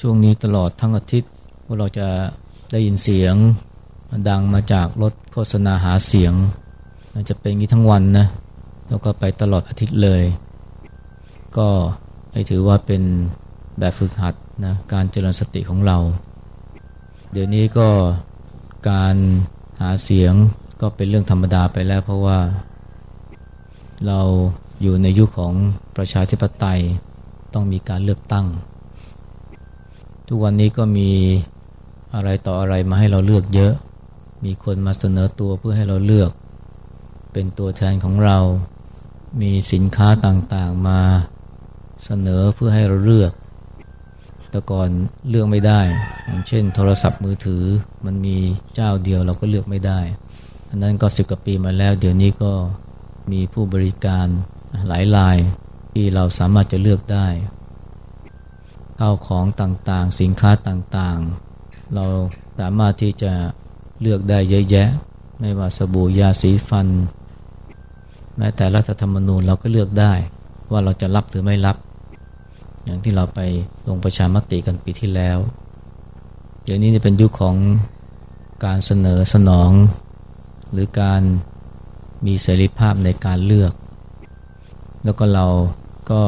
ช่วงนี้ตลอดทั้งอาทิตย์ว่าเราจะได้ยินเสียงดังมาจากรถโฆษณาหาเสียงมันจะเป็นงี้ทั้งวันนะแล้วก็ไปตลอดอาทิตย์เลย ก็ให้ถือว่าเป็นแบบฝึกหัดนะการเจริญสติของเรา เดี๋ยวนี้ก็การหาเสียงก็เป็นเรื่องธรรมดาไปแล้ว เพราะว่า เราอยู่ในยุคขของประชาธิปไตยต้องมีการเลือกตั้ง ทุกวันนี้ก็มีอะไรต่ออะไรมาให้เราเลือกเยอะ มีคนมาเสนอตัวเพื่อให้เราเลือก เป็นตัวแทนของเรา มีสินค้าต่างๆมาเสนอเพื่อให้เราเลือก แต่ก่อนเลือกไม่ได้ อย่างเช่น โทรศัพท์มือถือมันมีเจ้าเดียวเราก็เลือกไม่ได้ อันนั้นก็สิบกว่าปีมาแล้ว เดี๋ยวนี้ก็มีผู้บริการหลายรายที่เราสามารถจะเลือกได้ ข้าวของต่างๆ สินค้าต่างๆ เราสามารถที่จะเลือกได้เยอะแยะ ไม่ว่าสบู่ยาสีฟัน แม้แต่รัฐธรรมนูญเราก็เลือกได้ว่าเราจะรับหรือไม่รับ อย่างที่เราไปลงประชามติกันปีที่แล้ว เดี๋ยวนี้เป็นยุคของการเสนอสนอง หรือการมีเสรีภาพในการเลือก แล้วก็เราก็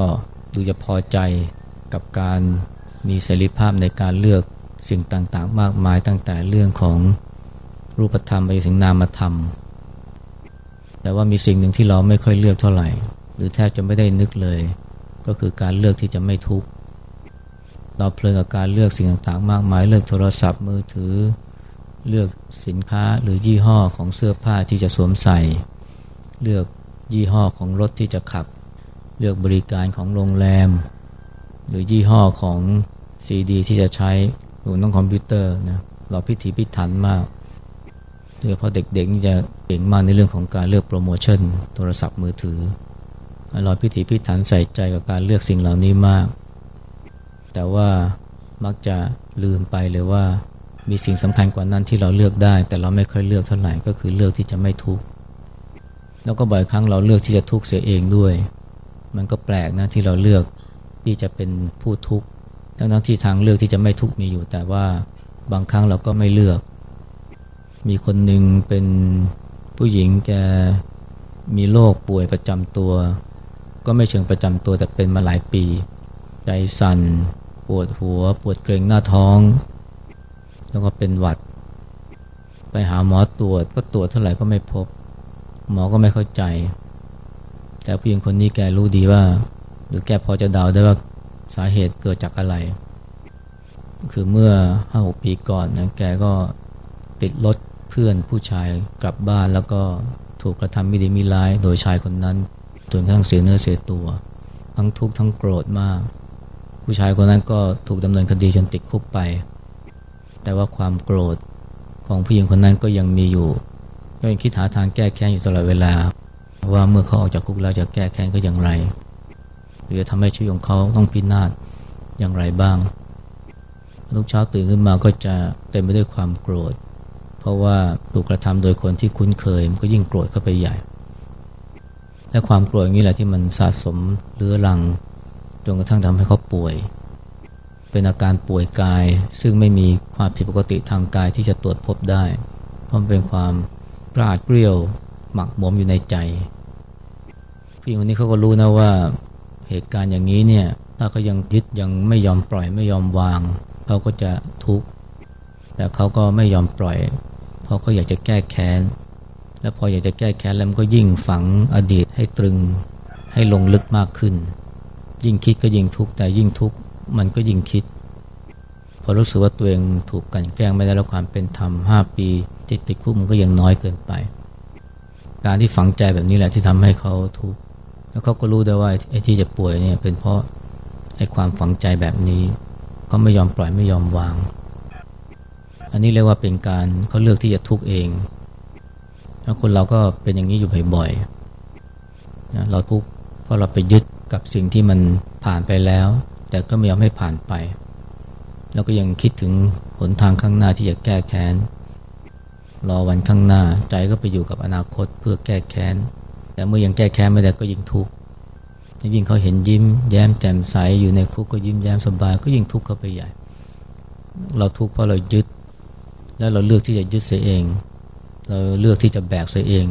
ดูจะพอใจ กับการมีเสรีภาพในการเลือกสิ่งต่างๆ มากมายตั้งแต่เรื่องของรูปธรรมไปถึงนามธรรม แต่ว่ามีสิ่งหนึ่งที่เราไม่ค่อยเลือกเท่าไหร่ หรือแทบจะไม่ได้นึกเลย ก็คือการเลือกที่จะไม่ทุกข์เราเพลินกับการเลือกสิ่งต่างๆ มากมาย เลือกโทรศัพท์มือถือ เลือกสินค้าหรือยี่ห้อของเสื้อผ้าที่จะสวมใส่ เลือกยี่ห้อของรถที่จะขับ เลือกบริการของโรงแรม หรือยี่ห้อของซีดีที่จะใช้หรือของคอมพิวเตอร์นะเราพิถีพิถันมากโดยเฉพาะเด็กๆนี่จะเก่งมากในเรื่องของการเลือกโปรโมชั่น โทรศัพท์มือถือเราพิถีพิถันใส่ใจกับการเลือกสิ่งเหล่านี้มาก แต่ว่ามักจะลืมไปเลยว่ามีสิ่งสำคัญกว่านั้นที่เราเลือกได้ แต่เราไม่ค่อยเลือกเท่าไหร่ก็คือเลือกที่จะไม่ทุกข์แล้วก็บ่อยครั้งเราเลือกที่จะทุกข์เสียเองด้วย มันก็แปลกนะที่เราเลือก ที่จะเป็นผู้ทุกข์ทั้งทั้งที่ทางเลือกที่จะไม่ทุกข์มีอยู่ แต่ว่าบางครั้งเราก็ไม่เลือก มีคนหนึ่งเป็นผู้หญิงแกมีโรคป่วยประจำตัว ก็ไม่เชิงประจำตัวแต่เป็นมาหลายปี ใจสั่นปวดหัว ปวดเกรงหน้าท้อง แล้วก็เป็นหวัด ไปหาหมอตรวจก็ตรวจเท่าไหร่ก็ไม่พบ หมอก็ไม่เข้าใจ แต่ผู้หญิงคนนี้แกรู้ดีว่า หรือแกพอจะเดาได้ว่าสาเหตุเกิดจากอะไร คือเมื่อห้าหกปีก่อนนะแกก็ติดรถเพื่อนผู้ชายกลับบ้านแล้วก็ถูกกระทำไม่ดีไม่ร้าย โดยชายคนนั้นจนกระทั่งเสียเนื้อเสียตัว ทั้งทุกข์ทั้งโกรธมาก ผู้ชายคนนั้นก็ถูกดำเนินคดีจนติดคุกไป แต่ว่าความโกรธของผู้หญิงคนนั้นก็ยังมีอยู่ ก็ยังคิดหาทางแก้แค้นอยู่ตลอดเวลา ว่าเมื่อเขาออกจากคุกแล้วจะแก้แค้นก็อย่างไร รือจะทำให้ชีวิตของเขาต้องพินาศอย่างไรบ้างทุกเช้าตื่นขึ้นมาก็จะเต็มไปด้วยความโกรธ เพราะว่าถูกกระทำโดยคนที่คุ้นเคยมันก็ยิ่งโกรธเข้าไปใหญ่ และความโกรธนี้แหละที่มันสะสมเรื้อรังจนกระทั่งทำให้เขาป่วย เป็นอาการป่วยกาย ซึ่งไม่มีความผิดปกติทางกายที่จะตรวจพบได้ เพราะมันเป็นความกราดเกลียวหมักหมมอยู่ในใจผู้หญิงคนนี้เขาก็รู้นะว่า เหตุการณ์อย่างนี้เนี่ยถ้าเขายังยึดยังไม่ยอมปล่อยไม่ยอมวาง เขาก็จะทุกข์แต่เขาก็ไม่ยอมปล่อย เพราะเขาอยากจะแก้แค้น และพออยากจะแก้แค้นแล้วมันก็ยิ่งฝังอดีตให้ตรึงให้ลงลึกมากขึ้น ยิ่งคิดก็ยิ่งทุกข์แต่ยิ่งทุกข์มันก็ยิ่งคิด พอรู้สึกว่าตัวเองถูกกันแกล้งไม่ได้รับความเป็นธรรมห้าปีติดติดคุกมันก็ยังน้อยเกินไป การที่ฝังใจแบบนี้แหละที่ทำให้เขาทุกข์ แล้วเขาก็รู้ได้ว่าไอ้ที่จะป่วยเนี่ยเป็นเพราะไอ้ความฝังใจแบบนี้เขาไม่ยอมปล่อยไม่ยอมวาง อันนี้เรียกว่าเป็นการเขาเลือกที่จะทุกข์เองแล้วคนเราก็เป็นอย่างนี้อยู่บ่อยๆนะเราทุกข์เพราะเราไปยึดกับสิ่งที่มันผ่านไปแล้ว แต่ก็ไม่ยอมให้ผ่านไป แล้วก็ยังคิดถึงหนทางข้างหน้าที่จะแก้แค้นรอวันข้างหน้าใจก็ไปอยู่กับอนาคตเพื่อแก้แค้น แต่เมื่อยังแก้แค้นไม่ได้ก็ยิ่งทุกข์ยิ่งเขาเห็นยิ้ม แย้มแจ่มใสอยู่ในคุกก็ยิ้มแย้มสบายก็ยิ่งทุกข์เข้าไปใหญ่ เราทุกข์เพราะเรายึด แล้วเราเลือกที่จะยึดเสียเอง เราเลือกที่จะแบกเสียเอง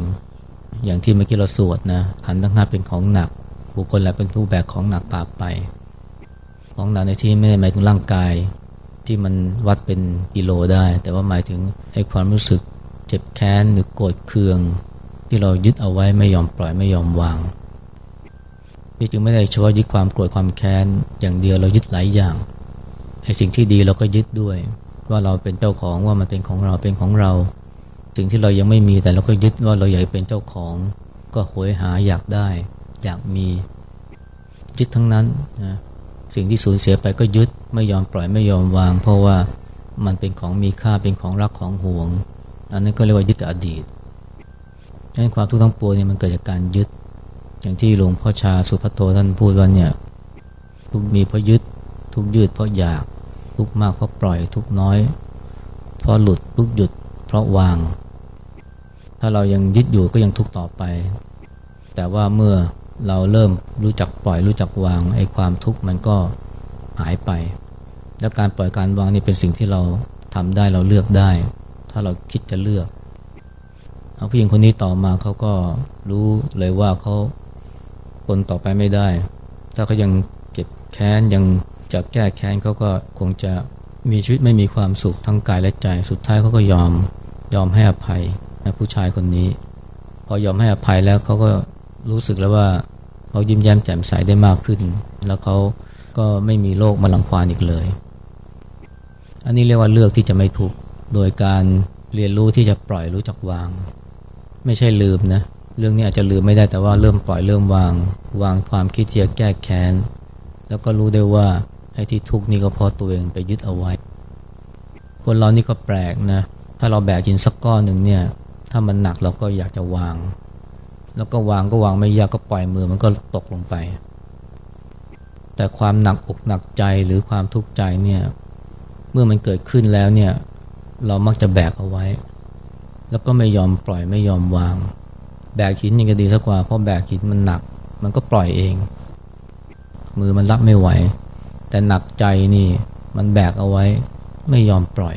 อย่างที่เมื่อกี้เราสวดนะขันธ์ทั้งห้าเป็นของหนักบุคคลแหละเป็นผู้แบกของหนักปาไป ของหนักในที่ไม่ได้หมายถึงร่างกาย ที่มันวัดเป็นกิโลได้ แต่ว่าหมายถึงให้ความรู้สึกเจ็บแค้นหรือโกรธเคือง ที่เรายึดเอาไว้ไม่ยอมปล่อยไม่ยอมวางที่จึงไม่ได้เฉพาะยึดความโกรธความแค้นอย่างเดียวเรายึดหลายอย่างให้สิ่งที่ดีเราก็ยึดด้วย ว่าเราเป็นเจ้าของว่ามันเป็นของเราเป็นของเรา สิ่งที่เรายังไม่มีแต่เราก็ยึดว่าเราอยากเป็นเจ้าของ ก็โหยหาอยากได้ อยากมียึดทั้งนั้นนะสิ่งที่สูญเสียไปก็ยึดไม่ยอมปล่อยไม่ยอมวาง เพราะว่ามันเป็นของมีค่าเป็นของรักของห่วง อันนั้นก็เรียกว่ายึดอดีต ดังนั้นความทุกข์ทั้งปวงเนี่ยมันเกิดจากการยึด อย่างที่หลวงพ่อชาสุภัทโทท่านพูดว่าเนี่ยทุกมีเพราะยึด ทุกยืดเพราะอยาก ทุกมากเพราะปล่อย ทุกน้อย เพราะหลุด ทุกหยุด เพราะวาง ถ้าเรายังยึดอยู่ก็ยังทุกต่อไป แต่ว่าเมื่อเราเริ่มรู้จักปล่อยรู้จักวางไอ้ความทุกข์มันก็หายไป แล้วการปล่อยการวางนี่เป็นสิ่งที่เราทำได้เราเลือกได้ ถ้าเราคิดจะเลือก ผู้หญิงคนนี้ต่อมาเขาก็รู้เลยว่าเขาคนต่อไปไม่ได้ ถ้าเขายังเก็บแค้นยังจะแก้แค้นเขาก็คงจะมีชีวิตไม่มีความสุขทั้งกายและใจ สุดท้ายเขาก็ยอมยอมให้อภัยนะผู้ชายคนนี้ พอยอมให้อภัยแล้วเขาก็รู้สึกแล้วว่าเขายิ้มแย้มแจ่มใสได้มากขึ้น แล้วเขาก็ไม่มีโรคมาลังควานอีกเลย อันนี้เรียกว่าเลือกที่จะไม่ทุกข์โดยการเรียนรู้ที่จะปล่อยรู้จักวาง ไม่ใช่ลืมนะ เรื่องนี้อาจจะลืมไม่ได้แต่ว่าเริ่มปล่อยเริ่มวาง วางความคิดที่จะแก้แค้น แล้วก็รู้ได้ว่าไอ้ที่ทุกข์นี่ก็เพราะตัวเองไปยึดเอาไว้ คนเรานี่ก็แปลกนะ ถ้าเราแบกหินสักก้อนหนึ่งเนี่ย ถ้ามันหนักเราก็อยากจะวาง แล้วก็วางก็วางไม่ยากก็ปล่อยมือมันก็ตกลงไป แต่ความหนักอกหนักใจหรือความทุกข์ใจเนี่ย เมื่อมันเกิดขึ้นแล้วเนี่ย เรามักจะแบกเอาไว้ แล้วก็ไม่ยอมปล่อยไม่ยอมวาง แบกหินยังจะดีสักกว่าเพราะแบกหินมันหนัก มันก็ปล่อยเอง มือมันรับไม่ไหว แต่หนักใจนี่มันแบกเอาไว้ ไม่ยอมปล่อย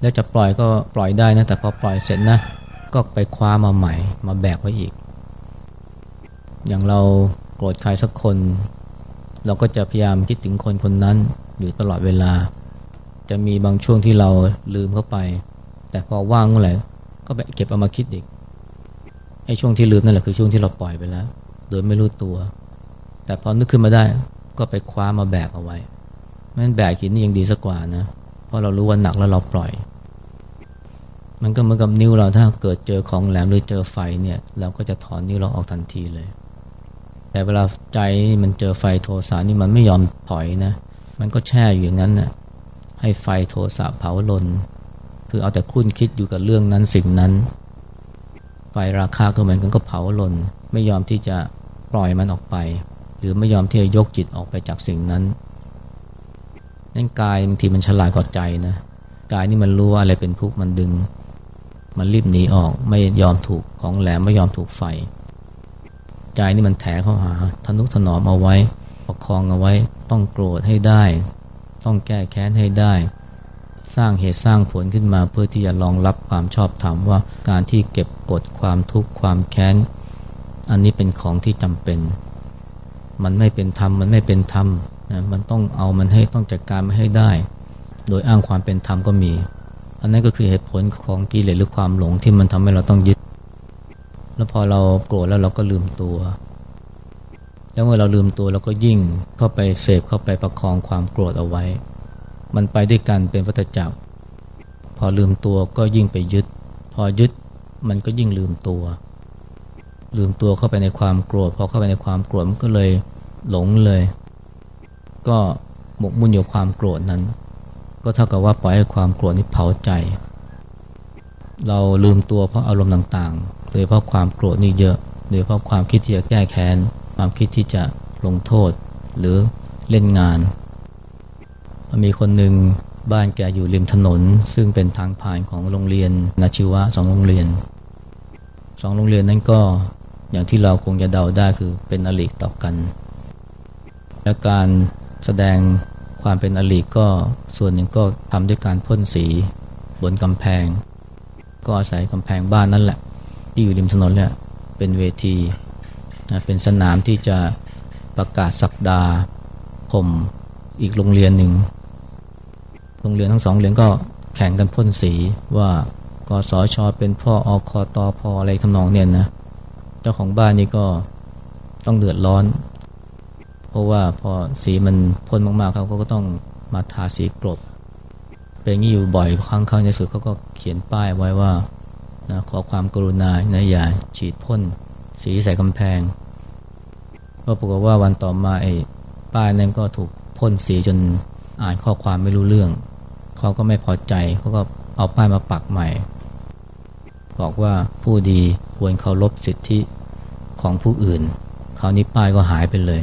แล้วจะปล่อยก็ปล่อยได้นะแต่พอปล่อยเสร็จนะ ก็ไปคว้ามาใหม่ มาแบกไว้อีก อย่างเราโกรธใครสักคน เราก็จะพยายามคิดถึงคนคนนั้นอยู่ตลอดเวลา จะมีบางช่วงที่เราลืมเข้าไป แต่พอว่างเมื่อไหร่ ก็ไปเก็บเอามาคิดอีกไอ้ช่วงที่ลืมนั่นแหละคือช่วงที่เราปล่อยไปแล้ว โดยไม่รู้ตัว แต่พอนึกขึ้นมาได้ก็ไปคว้ามาแบกเอาไว้แม้นแบกหินนี่ยังดีสักกว่านะเพราะเรารู้ว่าหนักแล้วเราปล่อย มันก็เหมือนกับนิ้วเราถ้าเกิดเจอของแหลมหรือเจอไฟเนี่ย เราก็จะถอนนิ้วเราออกทันทีเลย แต่เวลาใจมันเจอไฟโทสะนี่มันไม่ยอมถอยนะ มันก็แช่อยู่อย่างนั้นนะ่ะให้ไฟโทสะเผาลน คือเอาแต่คุ้นคิดอยู่กับเรื่องนั้นสิ่งนั้น ไฟราคาก็เหมือนกันก็เผาลนไม่ยอมที่จะปล่อยมันออกไป หรือไม่ยอมที่จะยกจิตออกไปจากสิ่งนั้นนั่นกายบางทีมันฉลาดกว่าใจนะกายนี่มันรู้ว่าอะไรเป็นทุกข์มันดึง มันรีบหนีออกไม่ยอมถูกของแหลมไม่ยอมถูกไฟ ใจนี่มันแถเข้าหาทนุถนอมเอาไว้ประคองเอาไว้ ต้องโกรธให้ได้ ต้องแก้แค้นให้ได้ สร้างเหตุสร้างผลขึ้นมา เพื่อที่จะรองรับความชอบธรรมว่าการที่เก็บกดความทุกข์ความแค้น อันนี้เป็นของที่จำเป็น มันไม่เป็นธรรมมันไม่เป็นธรรมนะมันต้องเอามันให้ต้องจัดการมาให้ได้ โดยอ้างความเป็นธรรมก็มี อันนั้นก็คือเหตุผลของกิเลสหรือความหลงที่มันทำให้เราต้องยึด แล้วพอเราโกรธแล้วเราก็ลืมตัว แล้วเมื่อเราลืมตัวเราก็ยิ่งเข้าไปเสพเข้าไปประคองความโกรธเอาไว้ มันไปด้วยกันเป็นวัฏจักร พอลืมตัวก็ยิ่งไปยึด พอยึดมันก็ยิ่งลืมตัว ลืมตัวเข้าไปในความโกรธพอเข้าไปในความโกรธมันก็เลยหลงเลย ก็หมกมุ่นอยู่ความโกรธนั้น ก็เท่ากับว่าปล่อยให้ความโกรธนี้เผาใจ เราลืมตัวเพราะอารมณ์ต่างๆ โดยเพราะความโกรธนี่เยอะโดยเพราะความคิดที่จะแก้แค้นความคิดที่จะลงโทษ หรือเล่นงาน มีคนหนึ่งบ้านแกอยู่ริมถนน ซึ่งเป็นทางผ่านของโรงเรียนนาชิวะสองโรงเรียนสองโรงเรียนนั้นก็อย่างที่เราคงจะเดาได้คือเป็นอลิต่อกัน และการแสดงความเป็นอลิกก็ส่วนหนึ่งก็ทำด้วยการพ่นสีบนกำแพง ก็อาศัยกำแพงบ้านนั่นแหละ ที่อยู่ริมถนนเนี่ยเป็นเวทีเป็นสนามที่จะประกาศสักดาผมอีกโรงเรียนหนึ่ง โรงเรียนทั้งสองเรียนก็แข่งกันพ่นสีว่ากสชอเป็นพ่ออคอตอพออะไรทำนองเนี่ยนะ เจ้าของบ้านนี่ก็ต้องเดือดร้อน เพราะว่าพอสีมันพ่นมากๆเขาก็ต้องมาทาสีกรบเป็นอย่างนี้อยู่บ่อยครั้งครั้งในสุดเขาก็เขียนป้ายไว้ว่านะขอความกรุณานะอย่าฉีดพ่นสีใส่กำแพง ก็ปรากฏว่าวันต่อมาไอ้ป้ายนั้นก็ถูกพ่นสีจนอ่านข้อความไม่รู้เรื่อง เขาก็ไม่พอใจเขาก็เอาป้ายมาปักใหม่ บอกว่าผู้ดีควรเคารพสิทธิของผู้อื่นคราวนี้ป้ายก็หายไปเลย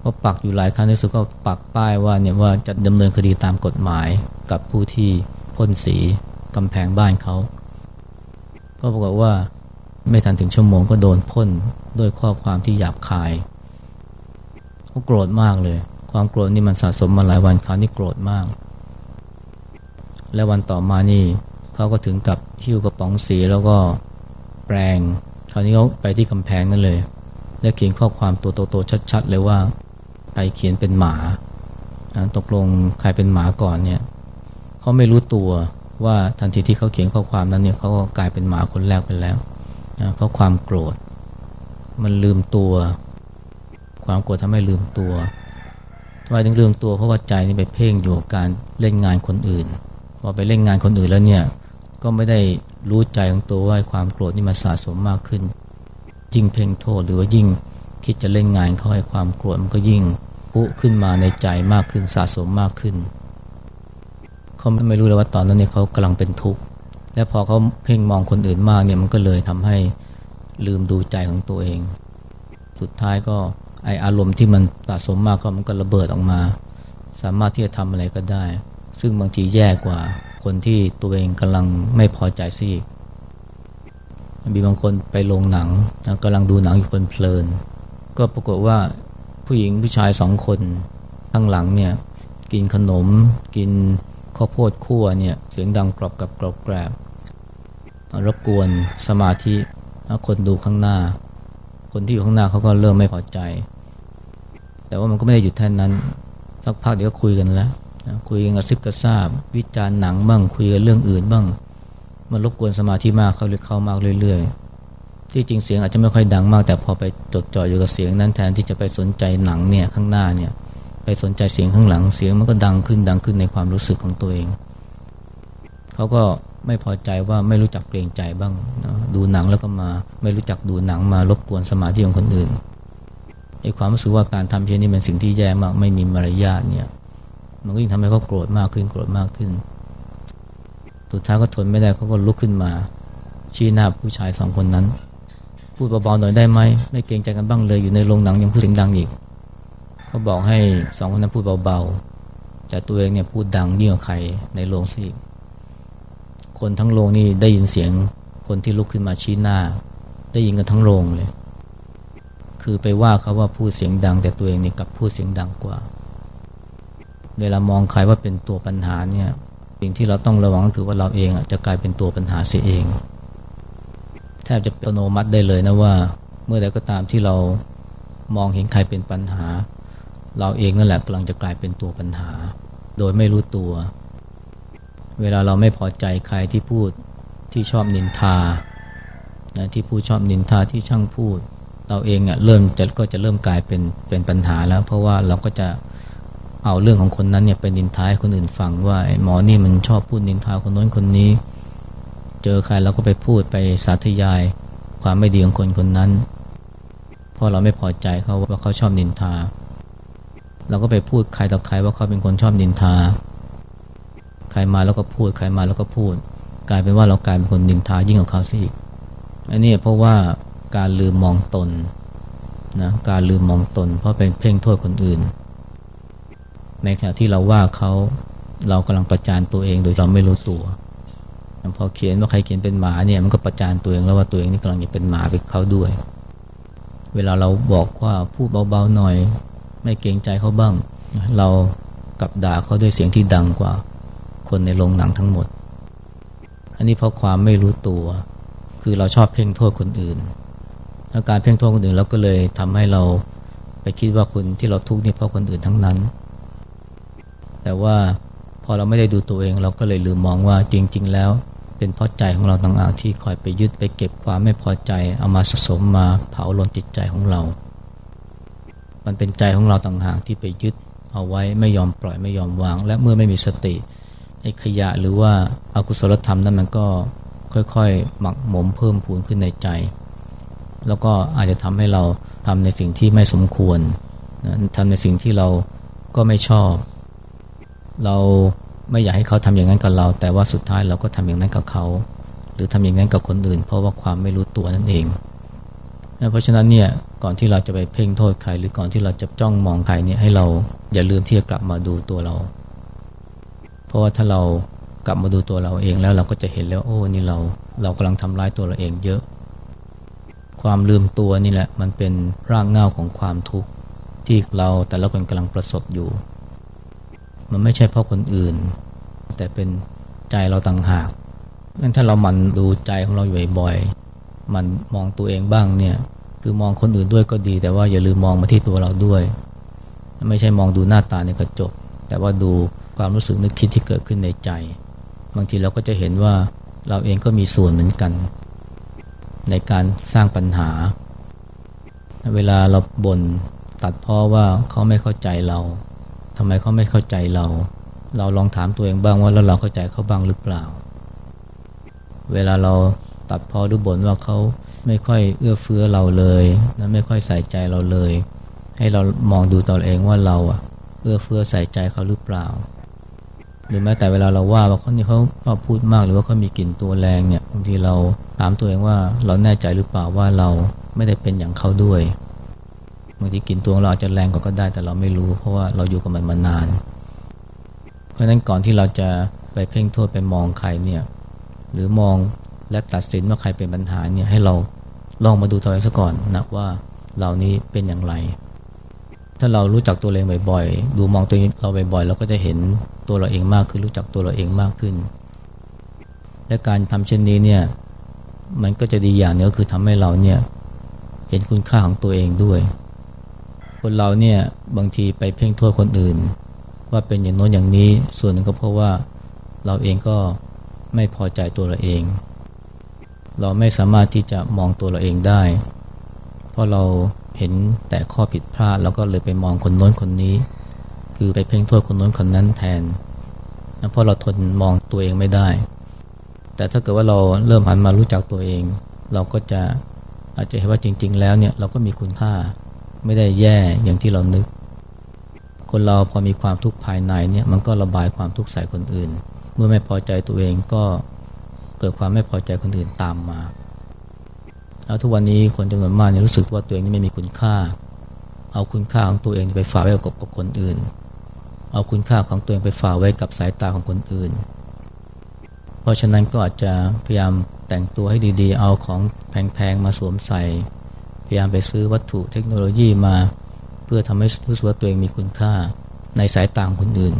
พอปักอยู่หลายครั้งที่สุดก็ปักป้ายว่าเนี่ยว่าจะดำเนินคดีตามกฎหมายกับผู้ที่พ่นสีกำแพงบ้านเขา ก็ปรากฏว่าไม่ทันถึงชั่วโมงก็โดนพ่นด้วยข้อความที่หยาบคายเขาโกรธมากเลย ความโกรธนี่มันสะสมมาหลายวันคราวนี้โกรธมาก และวันต่อมานี่เขาก็ถึงกับหิ้วกระป๋องสีแล้วก็แปลงคราวนี้เขาไปที่กำแพงนั่นเลย และเขียนข้อความตัวโตๆชัด ๆ เลยว่าใครเขียนเป็นหมาตกลงใครเป็นหมาก่อนเนี่ยเขาไม่รู้ตัวว่าทันทีที่เขาเขียนข้อความนั้นเนี่ยเขาก็กลายเป็นหมาคนแรกไปแล้วนะเพราะความโกรธ มันลืมตัว ความโกรธทำให้ลืมตัวทำไมถึงลืมตัวเพราะว่าใจนี่ไปเพ่งอยู่กับการเล่นงานคนอื่น อไปเล่นงานคนอื่นแล้วเนี่ย ก็ไม่ได้รู้ใจของตัวว่าความโกรธนี่มันสะสมมากขึ้น ยิ่งเพ่งโทษหรือว่ายิ่งคิดจะเล่นงานเขาให้ความโกรธมันก็ยิ่งพุขึ้นมาในใจมากขึ้นสะสมมากขึ้น เขาไม่รู้เลยว่าตอนนั้นเนี่ยเขากำลังเป็นทุกข์และพอเขาเพ่งมองคนอื่นมากเนี่ยมันก็เลยทำให้ลืมดูใจของตัวเอง สุดท้ายก็ไออารมณ์ที่มันสะสมมากก็มันก็ระเบิดออกมา สามารถที่จะทำอะไรก็ได้ ซึ่งบางทีแย่กว่าคนที่ตัวเองกำลังไม่พอใจซิมีบางคนไปโรงหนังนะกำลังดูหนังอยู่เพลินก็ปรากฏว่าผู้หญิงผู้ชายสองคนข้างหลังเนี่ยกินขนม กินข้าวโพดคั่วเนี่ยเสียงดังกรอบกับกรอบแกรบรบกวนสมาธิคนดูข้างหน้า คนที่อยู่ข้างหน้าเขาก็เริ่มไม่พอใจ แต่ว่ามันก็ไม่ได้หยุดแค่นั้น สักพักเดี๋ยวก็คุยกันแล้ว คุยกันกระซิบกระซาบ วิจารณ์หนังบ้างคุยกันเรื่องอื่นบ้าง มันรบกวนสมาธิมากเขาเลยเข้ามากเรื่อยๆ ที่จริงเสียงอาจจะไม่ค่อยดังมาก แต่พอไปจดจ่ออยู่กับเสียงนั้นแทนที่จะไปสนใจหนังเนี่ยข้างหน้าเนี่ยไปสนใจเสียงข้างหลังเสียงมันก็ดังขึ้นดังขึ้นในความรู้สึกของตัวเอง เขาก็ไม่พอใจว่าไม่รู้จักเกรงใจบ้างนะดูหนังแล้วก็มาไม่รู้จักดูหนังมารบกวนสมาธิของคนอื่นไอ้ความรู้สึกว่าการทำเช่นนี้เป็นสิ่งที่แย่มากไม่มีมารยาทเนี่ย มันก็ยิ่งทำให้เขาโกรธมากขึ้นโกรธมากขึ้น สุดท้ายก็ทนไม่ได้เขาก็ลุกขึ้นมา ชี้หน้าผู้ชายสองคนนั้น พูดเบาๆหน่อยได้ไหมไม่เกรงใจกันบ้างเลยอยู่ในโรงหนังยังพูดเสียงดังอีกเขาบอกให้สองคนนั้นพูดเบาๆแต่ตัวเองเนี่ยพูดดังยิ่งกว่าใครในโรงสิคนทั้งโรงนี่ได้ยินเสียงคนที่ลุกขึ้นมาชี้หน้า ได้ยินกันทั้งโรงเลย คือไปว่าเขาว่าพูดเสียงดัง แต่ตัวเองนี่กลับพูดเสียงดังกว่า เวลามองใครว่าเป็นตัวปัญหาเนี่ยสิ่งที่เราต้องระวังก็คือว่าเราเองอะจะกลายเป็นตัวปัญหาเสียเองแทบจะอัตโนมัติได้เลยนะว่า เมื่อใดก็ตามที่เรามองเห็นใครเป็นปัญหา เราเองนั่นแหละกำลังจะกลายเป็นตัวปัญหา โดยไม่รู้ตัว เวลาเราไม่พอใจใครที่พูดที่ชอบนินทานะที่พูดชอบนินทาที่ช่างพูด เราเองอะเริ่มจะก็จะเริ่มกลายเป็นเป็นปัญหาแล้ว เพราะว่าเราก็จะ เอาเรื่องของคนนั้นเนี่ยไปนินทาให้คนอื่นฟังว่าหมอนี่มันชอบพูดนินทาคนน้นคนนี้ เจอใครเราก็ไปพูดไปสาธยาย ความไม่ดีของคนคนนั้นเพราะเราไม่พอใจเขาว่าเขาชอบนินทา เราก็ไปพูดใครต่อใครว่าเขาเป็นคนชอบนินทา ใครมาแล้วก็พูด ใครมาแล้วก็พูด กลายเป็นว่าเรากลายเป็นคนนินทายิ่งกว่าเขาซะอีก อันนี้เพราะว่าการลืมมองตนนะการลืมมองตน เพราะเป็นเพ่งโทษคนอื่น ในขณะที่เราว่าเขาเรากำลังประจานตัวเองโดยเราไม่รู้ตัวพอเขียนว่าใครเขียนเป็นหมาเนี่ยมันก็ประจานตัวเองแล้วว่าตัวเองนี่กำลังจะเป็นหมาไปเขาด้วย เวลาเราบอกว่าพูดเบาๆหน่อย ไม่เกรงใจเขาบ้าง เรากับด่าเขาด้วยเสียงที่ดังกว่า คนในโรงหนังทั้งหมด อันนี้เพราะความไม่รู้ตัว คือเราชอบเพ่งโทษคนอื่นอาการเพ่งโทษคนอื่นเราก็เลยทำให้เราไปคิดว่าคนที่เราทุกข์นี่เพราะคนอื่นทั้งนั้น แต่ว่าพอเราไม่ได้ดูตัวเอง เราก็เลยลืมมองว่าจริง ๆ แล้ว เป็นเพราะใจของเราต่างหากที่คอยไปยึดไปเก็บความไม่พอใจเอามาสะสมมาเผาลนจิตใจของเรา มันเป็นใจของเราต่างหากที่ไปยึดเอาไว้ไม่ยอมปล่อยไม่ยอมวาง และเมื่อไม่มีสติไอ้ขยะหรือว่าอากุศลธรรมนั้นมันก็ค่อยๆ หมักหมมเพิ่มพูนขึ้นในใจ แล้วก็อาจจะทำให้เราทำในสิ่งที่ไม่สมควรนะทำในสิ่งที่เราก็ไม่ชอบ เราไม่อยากให้เขาทำอย่างนั้นกับเรา แต่ว่าสุดท้ายเราก็ทำอย่างนั้นกับเขา หรือทำอย่างนั้นกับคนอื่น เพราะว่าความไม่รู้ตัวนั่นเอง เพราะฉะนั้นเนี่ยก่อนที่เราจะไปเพ่งโทษใคร หรือก่อนที่เราจะจ้องมองใครเนี่ยให้เราอย่าลืมที่จะกลับมาดูตัวเรา เพราะว่าถ้าเรากลับมาดูตัวเราเองแล้วเราก็จะเห็นแล้วโอ้นี่เราเรากำลังทำร้ายตัวเราเองเยอะ ความลืมตัวนี่แหละมันเป็นรากเหง้าของความทุกข์ที่เราแต่ละคนกำลังประสบอยู่ มันไม่ใช่เพราะคนอื่น แต่เป็นใจเราต่างหากงั้นถ้าเรามันดูใจของเราอยู่บ่อยๆมันมองตัวเองบ้างเนี่ย คือมองคนอื่นด้วยก็ดี แต่ว่าอย่าลืมมองมาที่ตัวเราด้วย ไม่ใช่มองดูหน้าตาในกระจก แต่ว่าดูความรู้สึกนึกคิดที่เกิดขึ้นในใจ บางทีเราก็จะเห็นว่าเราเองก็มีส่วนเหมือนกัน ในการสร้างปัญหา เวลาเราบน่นตัดพ้อว่าเขาไม่เข้าใจเรา ทำไมเขาไม่เข้าใจเรา เราลองถามตัวเองบ้างว่าแล้วเราเข้าใจเขาบ้างหรือเปล่า เวลาเราตัดพอดูบ่นว่าเขาไม่ค่อยเอื้อเฟื้อเราเลยนะไม่ค่อยใส่ใจเราเลย ให้เรามองดูตัวเองว่าเราอะเอื้อเฟื้อใส่ใจเขาหรือเปล่า หรือแม้แต่เวลาเราว่าว่าเขานี่เขาชอบพูดมากหรือว่าเขามีกลิ่นตัวแรงเนี่ยบางทีเราถามตัวเองว่าเราแน่ใจหรือเปล่าว่าเราไม่ได้เป็นอย่างเขาด้วยางทีกินตัวเราอาจจะแรงกว่าก็ได้แต่เราไม่รู้ เพราะว่าเราอยู่กับมันมานาน เพราะฉะนั้นก่อนที่เราจะไปเพ่งโทษไปมองใครเนี่ยหรือมองและตัดสินว่าใครเป็นปัญหาเนี่ยให้เราลองมาดูตัวเองซะก่อนนะว่าเรานี้เป็นอย่างไร ถ้าเรารู้จักตัวเองบ่อยๆ ดูมองตัวเราบ่อยๆเราก็จะเห็นตัวเราเองมากขึ้นรู้จักตัวเราเองมากขึ้น และการทำเช่นนี้เนี่ยมันก็จะดีอย่างนึงก็คือทำให้เราเนี่ยเห็นคุณค่าของตัวเองด้วย คนเราเนี่ยบางทีไปเพ่งโทษคนอื่น ว่าเป็นอย่างโน้นอย่างนี้ส่วนหนึ่งก็เพราะว่าเราเองก็ไม่พอใจตัวเราเอง เราไม่สามารถที่จะมองตัวเราเองได้ เพราะเราเห็นแต่ข้อผิดพลาดแล้วก็เลยไปมองคนโน้นคนนี้ คือไปเพ่งโทษคนโน้นคนนั้นแทนเพราะเราทนมองตัวเองไม่ได้ แต่ถ้าเกิดว่าเราเริ่มหันมารู้จักตัวเอง เราก็จะอาจจะเห็นว่าจริง ๆ แล้วเนี่ยเราก็มีคุณค่า ไม่ได้แย่อย่างที่เรานึก คนเราพอมีความทุกข์ภายในเนี่ยมันก็ระบายความทุกข์ใส่คนอื่น เมื่อไม่พอใจตัวเองก็เกิดความไม่พอใจคนอื่นตามมา แล้วทุกวันนี้คนจำนวนมากเนี่ยรู้สึกว่าตัวเองนี่ไม่มีคุณค่า เอาคุณค่าของตัวเองไปฝากไว้กับกับคนอื่น เอาคุณค่าของตัวเองไปฝากไว้กับสายตาของคนอื่น เพราะฉะนั้นก็อาจจะพยายามแต่งตัวให้ดีๆ เอาของแพงๆมาสวมใส่ พยายามไปซื้อวัตถุเทคโนโลยีมา เพื่อทำให้รู้สึกว่าตัวเองมีคุณค่า ในสายตาคนอื่น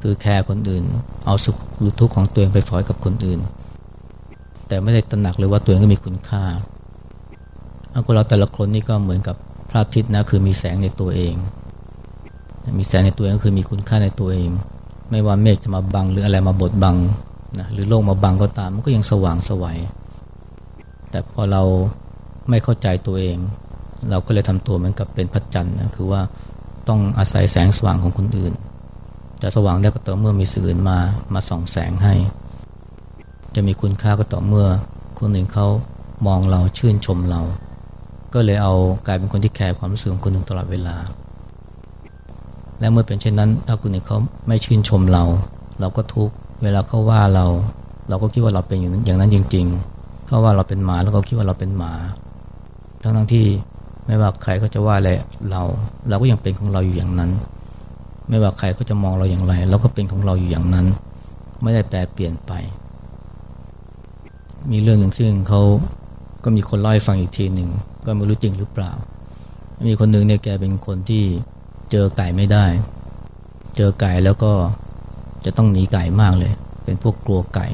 คือแคร์คนอื่น เอาสุขหรือทุกข์ของตัวเองไปฝอยกับคนอื่น แต่ไม่ได้ตระหนักเลยว่าตัวเองก็มีคุณค่าคนเราแต่ละคนนี่ก็เหมือนกับพระอาทิตย์นะคือมีแสงในตัวเอง มีแสงในตัวเองก็คือมีคุณค่าในตัวเอง ไม่ว่าเมฆจะมาบังหรืออะไรมาบดบังนะหรือโลกมาบังก็ตามมันก็ยังสว่างสวัยแต่พอเรา ไม่เข้าใจตัวเอง เราก็เลยทำตัวเหมือนกับเป็นพระจันทร์นะคือว่าต้องอาศัยแสงสว่างของคนอื่น จะสว่างได้ก็ต่อเมื่อมีสื่ออื่นมามาส่องแสงให้ จะมีคุณค่าก็ต่อเมื่อคนอื่นเขามองเราชื่นชมเรา ก็เลยเอากลายเป็นคนที่แคร์ความรู้สึกของคนหนึ่งตลอดเวลา และเมื่อเป็นเช่นนั้น ถ้าคนอื่นเขาไม่ชื่นชมเรา เราก็ทุกเวลาเขาว่าเรา เราก็คิดว่าเราเป็นอย่างนั้นจริงๆเขาว่าเราเป็นหมาแล้วก็คิดว่าเราเป็นหมา ทั้งทั้งที่ไม่ว่าใครก็จะว่าอะไรเรา เราก็ยังเป็นของเราอยู่อย่างนั้น ไม่ว่าใครก็จะมองเราอย่างไร เราก็เป็นของเราอยู่อย่างนั้น ไม่ได้แปลเปลี่ยนไป มีเรื่องหนึ่งซึ่งเขาก็มีคนเล่าให้ฟังอีกทีหนึ่งก็ไม่รู้จริงหรือเปล่า มีคนหนึ่งเนี่ยแกเป็นคนที่เจอไก่ไม่ได้ เจอไก่แล้วก็จะต้องหนีไก่มากเลย เป็นพวกกลัวไก่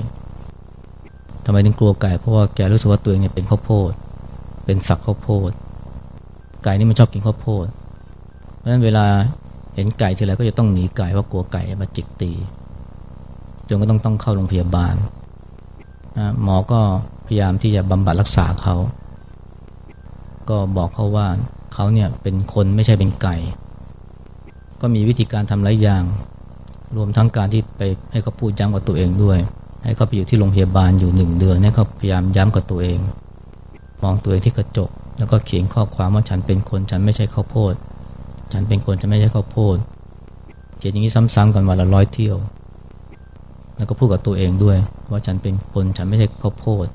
ทำไมถึงกลัวไก่เพราะว่าแกรู้สึกว่าตัวเองเนี่ยเป็นข้าวโพด เป็นฝักข้าวโพด ไก่นี่มันชอบกินข้าวโพด เพราะฉะนั้นเวลาเห็นไก่ทีไรก็จะต้องหนีไก่เพราะกลัวไก่มาจิกตีจนก็ต้องต้องเข้าโรงพยาบาล หมอก็พยายามที่จะบำบัดรักษาเขา ก็บอกเขาว่าเขาเนี่ยเป็นคนไม่ใช่เป็นไก่ ก็มีวิธีการทำหลายอย่าง รวมทั้งการที่ไปให้เขาพูดย้ำกับตัวเองด้วย ให้เขาไปอยู่ที่โรงพยาบาลอยู่หนึ่งเดือนให้เขาพยายามย้ำกับตัวเอง มองตัวเองที่กระจก แล้วก็เขียนข้อความว่าฉันเป็นคนฉันไม่ใช่ข้าวโพด ฉันเป็นคนฉันไม่ใช่ข้าวโพด เขียนอย่างนี้ซ้ำๆกันวันละร้อยเที่ยว แล้วก็พูดกับตัวเองด้วย ว่าฉันเป็นคนฉันไม่ใช่ข้าวโพด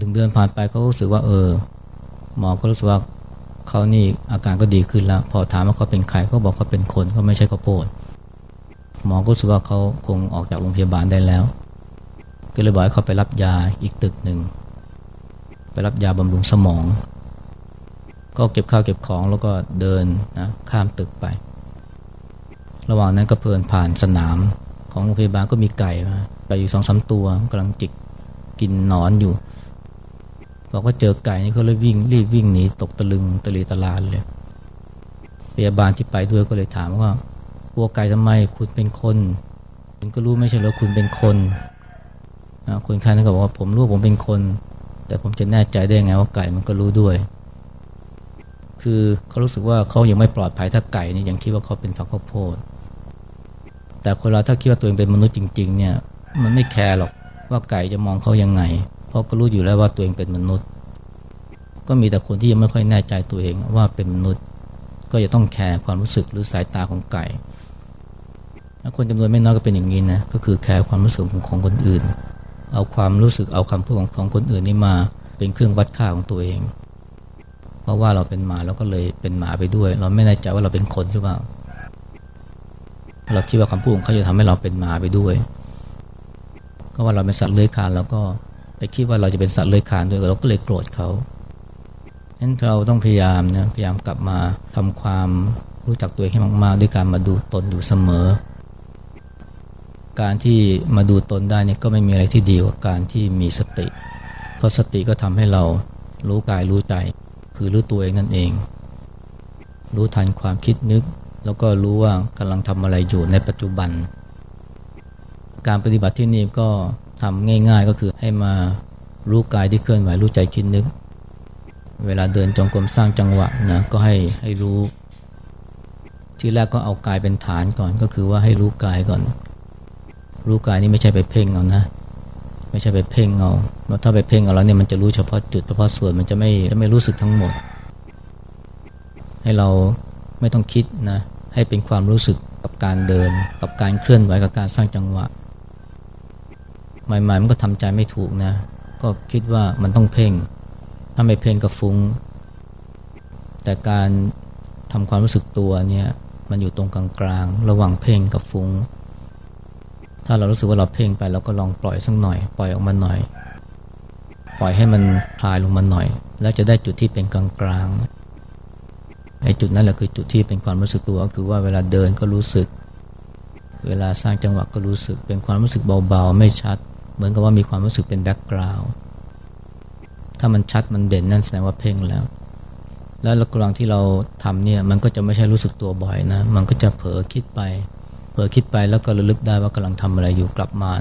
ดึงเดือนผ่านไปเขาก็รู้สึกว่า เออ หมอก็รู้สึกว่าเขานี่อาการก็ดีขึ้นแล้ว พอถามว่าเขาเป็นใครเขาบอกเขาเป็นคนเขาไม่ใช่ข้าวโพดหมอก็รู้สึกว่าเขาคงออกจากโรงพยาบาลได้แล้ว ก็เลยบอกให้เขาไปรับยาอีกตึกหนึ่ง ไปรับยาบำรุงสมอง ก็เก็บข้าวเก็บของแล้วก็เดินนะข้ามตึกไป ระหว่างนั้นก็เพลินผ่านสนามของโรงพยาบาลก็มีไก่มาไก่อยู่สองสาตัวกำลังจิกกินนอนอยู่บอกว่าเจอไก่นี่ก็เลยวิ่งรีบวิ่งหนีตกตะลึงตะลีตะลานเลยพยาบาลที่ไปด้วยก็เลยถามว่ากลัวไก่ทำไมคุณเป็นคนคุณก็รู้ไม่ใช่หรอคุณเป็นคนคนไข้นั่นก็บอกว่าผมรู้ผมเป็นคน แต่ผมจะแน่ใจได้ไงว่าไก่มันก็รู้ด้วย คือเขารู้สึกว่าเขายังไม่ปลอดภัยถ้าไก่นี่ยังคิดว่าเขาเป็นฝักข้าวโพด แต่คนเราถ้าคิดว่าตัวเองเป็นมนุษย์จริง ๆ เนี่ย มันไม่แคร์หรอกว่าไก่จะมองเขายังไง เพราะก็รู้อยู่แล้วว่าตัวเองเป็นมนุษย์ ก็มีแต่คนที่ยังไม่ค่อยแน่ใจตัวเองว่าเป็นมนุษย์ ก็จะต้องแคร์ความรู้สึกหรือสายตาของไก่คนจำนวนไม่น้อยก็เป็นอย่างนี้นะ ก็คือแคร์ความรู้สึกของคนอื่น เอาความรู้สึกเอาคำพูดของของคนอื่นนี่มา เป็นเครื่องวัดค่าของตัวเอง พอเขาว่าเราเป็นหมาเราก็เลยเป็นหมาไปด้วย เราไม่แน่ใจว่าเราเป็นคนหรือเปล่า เราคิดว่าคำพูดของเขาจะทำให้เราเป็นหมาไปด้วย ก็ว่าเราเป็นสัตว์เลื้อยคลานแล้วก็ไปคิดว่าเราจะเป็นสัตว์เลื้อยคลานด้วยเราก็เลยโกรธเขาฉะนั้นเราต้องพยายามนะพยายามกลับมาทำความรู้จักตัวเองให้มากๆ ด้วยการมาดูตนอยู่เสมอ การที่มาดูตนได้เนี่ยก็ไม่มีอะไรที่ดีกว่าการที่มีสติ เพราะสติก็ทำให้เรารู้กายรู้ใจ คือรู้ตัวเองนั่นเอง รู้ทันความคิดนึก แล้วก็รู้ว่ากำลังทำอะไรอยู่ในปัจจุบัน การปฏิบัติที่นี่ก็ทำง่าย ๆ ก็คือให้มารู้กายที่เคลื่อนไหวรู้ใจคิดนึก เวลาเดินจงกรมสร้างจังหวะนะก็ให้ให้รู้ ที่แรกก็เอากายเป็นฐานก่อนก็คือว่าให้รู้กายก่อน รู้กายนี่ไม่ใช่ไปเพ่งเอานะ ไม่ใช่ไปเพ่งเอาเพราะถ้าไปเพ่งเอาแล้วเนี่ยมันจะรู้เฉพาะจุดเฉพาะส่วนมันจะไม่จะไม่รู้สึกทั้งหมด ให้เราไม่ต้องคิดนะ ให้เป็นความรู้สึกกับการเดิน กับการเคลื่อนไหวกับการสร้างจังหวะ ใหม่ๆมันก็ทำใจไม่ถูกนะ ก็คิดว่ามันต้องเพ่ง ถ้าไม่เพ่งก็ฟุง้ง แต่การทำความรู้สึกตัวเนี่ยมันอยู่ตรงกลางๆระหว่างเพ่งกับฟุง้ง ถ้าเรารู้สึกว่าเราเพ่งไปเราก็ลองปล่อยสักหน่อย ปล่อยออกมาหน่อย ปล่อยให้มันคลายลงมาหน่อย แล้วจะได้จุดที่เป็นกลางๆไอ้จุดนั้นแหละคือจุดที่เป็นความรู้สึกตัว คือว่าเวลาเดินก็รู้สึก เวลาสร้างจังหวะก็รู้สึก เป็นความรู้สึกเบาๆ ไม่ชัด เหมือนกับว่ามีความรู้สึกเป็นแบ็กกราวด์ถ้ามันชัดมันเด่นนั่นแสดงว่าเพ่งแล้ว แล้วระหว่างที่เราทำเนี่ยมันก็จะไม่ใช่รู้สึกตัวบ่อยนะ มันก็จะเผลอคิดไป เผลอคิดไปแล้วก็ระลึกได้ว่ากำลังทำอะไรอยู่กลับมา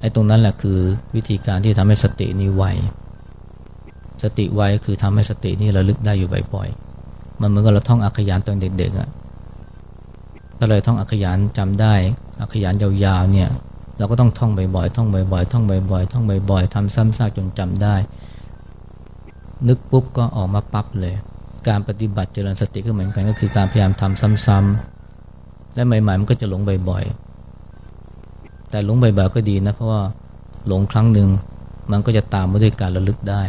ไอ้ตรงนั้นแหละคือวิธีการที่ทำให้สตินี้ไวสติไวคือทำให้สตินี่ระลึกได้อยู่บ่อยๆ มันเหมือนกับเราท่องอักขยานตอนเด็กๆอะ่ะถ้าเลยท่องอักขยานจำได้อักขยานยาวๆเนี่ยเราก็ต้องท่องบ่อยๆ ท่องบ่อยๆ ท่องบ่อยๆ ท่องบ่อยๆทำซ้ำซากจนจำได้ นึกปุ๊บก็ออกมาปั๊บเลย การปฏิบัติเจริญสติก็เหมือนกันก็คือการพยายามทำซ้ำๆ และใหม่ๆมันก็จะหลงบ่อยๆ แต่หลงบ่อยๆก็ดีนะ เพราะว่าหลงครั้งหนึ่งมันก็จะตามมาด้วยการระลึกได้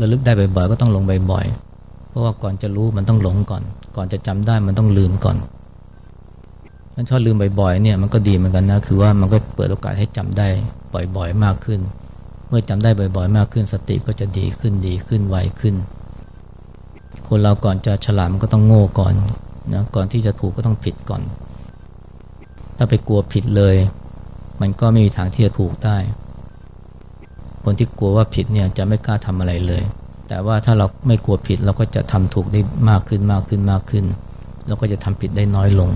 ระลึกได้บ่อยๆ ก็ต้องหลงบ่อยๆ เพราะว่าก่อนจะรู้มันต้องหลงก่อน ก่อนจะจำได้มันต้องลืมก่อนมันชอบลืมบ่อยๆ เนี่ยมันก็ดีเหมือนกันนะ คือว่ามันก็เปิดโอกาสให้จำได้บ่อยๆ มากขึ้น เมื่อจำได้บ่อยๆ มากขึ้น สติก็จะดีขึ้นดีขึ้นไวขึ้น คนเราก่อนจะฉลาดมันก็ต้องโง่ก่อน นะก่อนที่จะถูกก็ต้องผิดก่อน ถ้าไปกลัวผิดเลย มันก็ไม่มีทางที่จะถูกได้ คนที่กลัวว่าผิดเนี่ยจะไม่กล้าทำอะไรเลย แต่ว่าถ้าเราไม่กลัวผิดเราก็จะทำถูกได้มากขึ้นมากขึ้นมากขึ้น เราก็จะทำผิดได้น้อยลง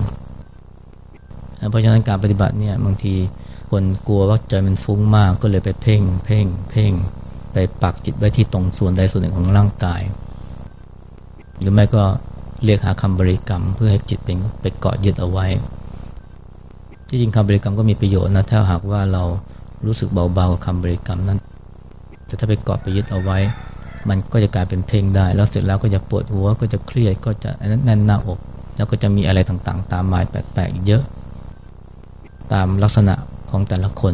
เพราะฉะนั้นการปฏิบัติเนี่ยบางทีคนกลัวว่าใจมันฟุ้งมากก็เลยไปเพ่ง เพ่ง เพ่ง ไปปักจิตไว้ที่ตรงส่วนใดส่วนหนึ่งของร่างกาย หรือไม่ก็ เรียกหาคำบริกรรม เพื่อให้จิตเป็นไปเกาะยึดเอาไว้ ที่จริงคำบริกรรมก็มีประโยชน์นะถ้าหากว่าเรารู้สึกเบาๆกับคำบริกรรมนั้นแต่ถ้าไปเกาะไปยึดเอาไว้ มันก็จะกลายเป็นเพ่งได้ แล้วเสร็จแล้วก็จะปวดหัวก็จะเครียดก็จะแน่นหน้าอก แล้วก็จะมีอะไรต่างๆ ตามมาแปลกๆเยอะ ตามลักษณะของแต่ละคน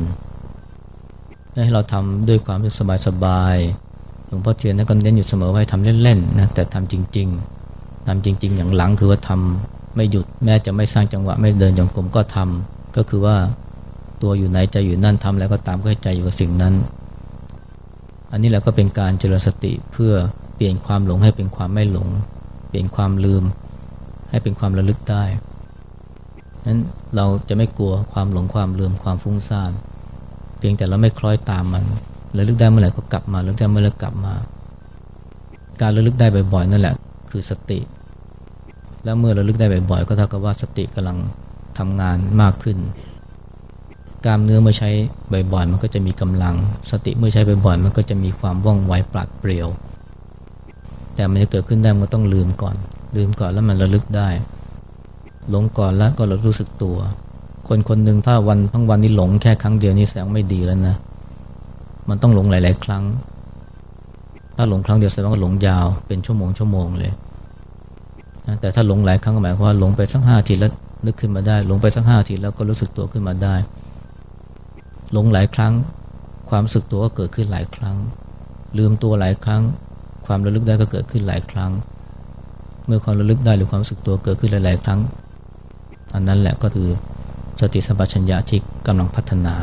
ให้เราทำด้วยความสบายๆหลวงพ่อเทียนก็เน้นอยู่เสมอว่าทำเล่นๆนะแต่ทำจริง ๆ ทำจริง ๆ อย่างหลังคือว่าทำไม่หยุดแม้จะไม่สร้างจังหวะ ไม่เดินจงกรมก็ทำก็คือว่าตัวอยู่ไหนใจอยู่นั่นทำแล้วก็ตามก็ให้ใจอยู่กับสิ่งนั้น อันนี้แหละก็เป็นการเจริญสติเพื่อเปลี่ยนความหลงให้เป็นความไม่หลง เปลี่ยนความลืม ให้เป็นความระลึกได้นั้นเราจะไม่กลัวความหลงความลืมความฟุ้งซ่านเพียงแต่เราไม่คล้อยตามมันระลึกได้เมื่อไหร่ก็กลับมาระลึกได้เมื่อไหร่กลับมา การระลึกได้บ่อยๆนั่นแหละ คือสติ แล้วเมื่อเระลึกได้บ่อยๆก็เท่ากับว่าสติกำลังทำงานมากขึ้น กล้ามเนื้อเมื่อใช้บ่อยๆมันก็จะมีกำลัง สติเมื่อใช้บ่อยๆมันก็จะมีความว่องไวปราดเปรียว แต่มันจะเกิดขึ้นได้มันต้องลืมก่อน ลืมก่อนแล้วมันระลึกได้ หลงก่อนแล้วก็เรารู้สึกตัว คนคนหนึ่งถ้าวันทั้งวันนี้หลงแค่ครั้งเดียวนี่แสดงไม่ดีแล้วนะ มันต้องหลงหลาย ๆ ครั้ง ถ้าหลงครั้งเดียวแสดงว่าหลงยาวเป็นชั่วโมงชั่วโมงเลย แต่ถ้าหลงหลายครั้งก็หมายความว่าหลงไปสักห้าทีแล้วนึกขึ้นมาได้ หลงไปสักห้าทีแล้วก็รู้สึกตัวขึ้นมาได้ หลงหลายครั้ง ความรู้สึกตัวก็เกิดขึ้นหลายครั้ง ลืมตัวหลายครั้ง ความระลึกได้ก็เกิดขึ้นหลายครั้ง เมื่อความระลึกได้หรือความรู้สึกตัวเกิดขึ้นหลาย ๆ ครั้ง อันนั้นแหละก็คือสติสัมปชัญญะที่กำลังพัฒนา